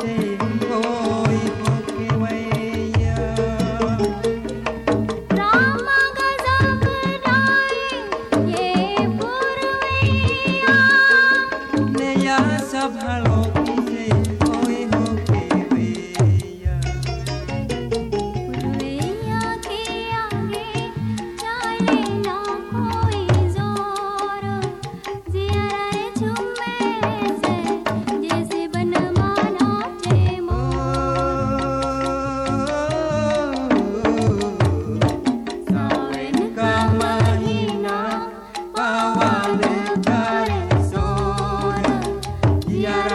say. Yeah.